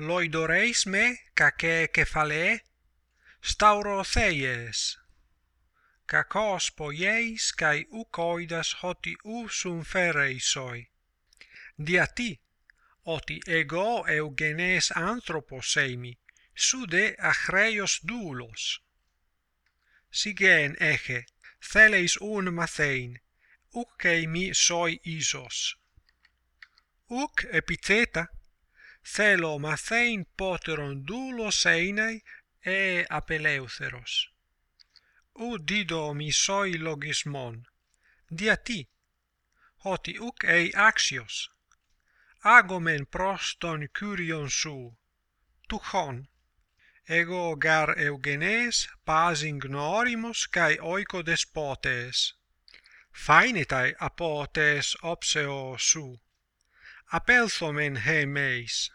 loidoreis me cace cephale staurotheies kakos poieis kai ukoidas hoti usum fereisoi diati ότι εγώ eugenes anthropos eimi sude achreios doulos sigen eche theleis un mathein uk eimi soi isos uk epitheta thelo Θέλο μαθέιν πότερον δούλος ειναι ε απελεύθερος. Ου δίδο μισόι λογισμόν. Διατί, ότι ουκ ει άξιος. Άγομεν προς τον Κύριον σου, τουχόν. Ego gar eugenes pas ignorimos kai oiko despotes. Fainetai apotes opseo su apelsomen he meis.